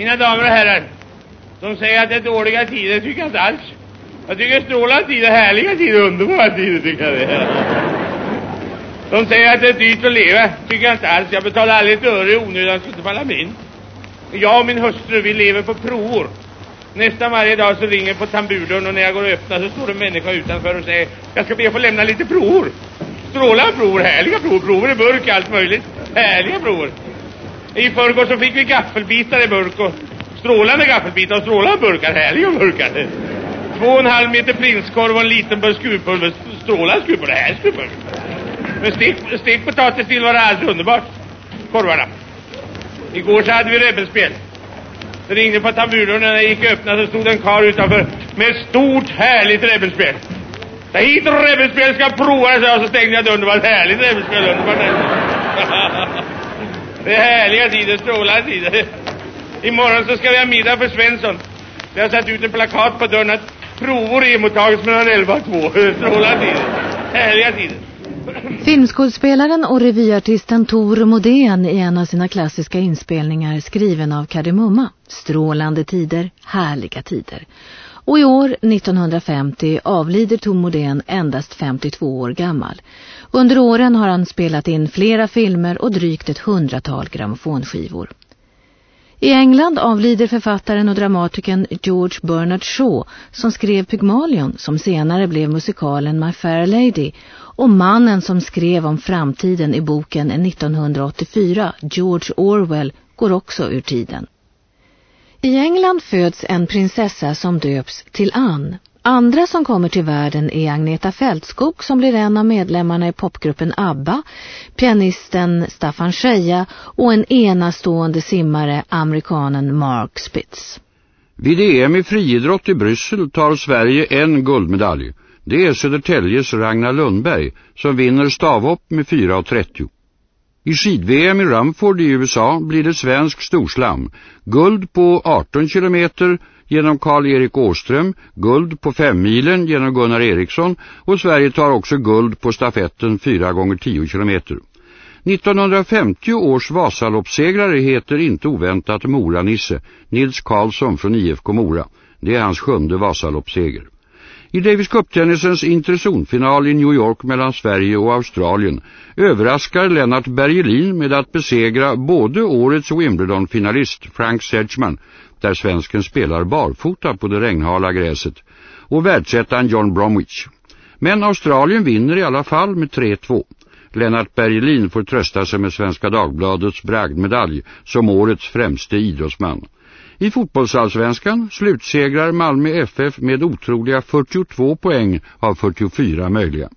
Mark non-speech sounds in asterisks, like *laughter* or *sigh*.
Mina damer och herrar, de säger att det är dåliga tider, Det tycker jag inte alls. Jag tycker strålande tider, härliga tider, underbara tider tycker jag det är. De säger att det är dyrt att leva, tycker jag inte alls. Jag betalar aldrig ett öre i onödan, så inte falla mig in. Jag och min hustru, vi lever på provor. Nästan varje dag så ringer på tamburdörren och när jag går och öppnar så står det en människa utanför och säger jag ska be att få lämna lite prover. Strålande prover, härliga prover, prover i burk, allt möjligt. Härliga prover. I förrgår så fick vi gaffelbitar i burk och strålande gaffelbitar och strålande burkar, härliga burkar. Två och en halv meter prinskorv och en liten burk skurpulver. strålande skurpulver, här skurpulver. Men stekt stek potatis till var det alldeles underbart. Korvarna. Igår så hade vi rebelspel. Det ringde på tamburdörren när jag gick och öppnade så stod en kar utanför med ett stort härligt rebelspel. Ta hit rebelspel ska prova det, så stängde jag dörren. Det var ett härligt rebelspel. Underbart. *laughs* Det är härliga tider, strålande tider. Imorgon så ska vi ha middag för Svensson. Vi har satt ut en plakat på dörren att provor emottagits mellan 11 och 2. Strålande tider. Härliga tider. Filmskådespelaren och revyartisten Tor Modén i en av sina klassiska inspelningar skriven av Kardemumma. Strålande tider, härliga tider. Och i år, 1950, avlider Tom Modén endast 52 år gammal. Under åren har han spelat in flera filmer och drygt ett hundratal grammofonskivor. I England avlider författaren och dramatikern George Bernard Shaw som skrev Pygmalion som senare blev musikalen My Fair Lady och mannen som skrev om framtiden i boken 1984, George Orwell, går också ur tiden. I England föds en prinsessa som döps till Anne. Andra som kommer till världen är Agneta Fältskog som blir en av medlemmarna i popgruppen ABBA, pianisten Staffan Scheja och en enastående simmare, amerikanen Mark Spitz. Vid EM i friidrott i Bryssel tar Sverige en guldmedalj. Det är Södertäljes Ragnar Lundberg som vinner stavhopp med 4.30. I skid-VM i Rumford i USA blir det svensk storslam. Guld på 18 kilometer genom Karl-Erik Åström, guld på femmilen genom Gunnar Eriksson och Sverige tar också guld på stafetten 4 gånger 10 kilometer. 1950 års Vasaloppssegrare heter inte oväntat Mora-Nisse, Nils Karlsson från IFK Mora. Det är hans sjunde Vasaloppsseger. I Davis Cup-tennisens interzonfinal i New York mellan Sverige och Australien överraskar Lennart Bergelin med att besegra både årets Wimbledon-finalist Frank Sedgman, där svensken spelar barfota på det regnhala gräset, och världsättaren John Bromwich. Men Australien vinner i alla fall med 3-2. Lennart Bergelin får trösta sig med Svenska Dagbladets bragdmedalj som årets främste idrottsman. I fotbollsallsvenskan slutsegrar Malmö FF med otroliga 42 poäng av 44 möjliga.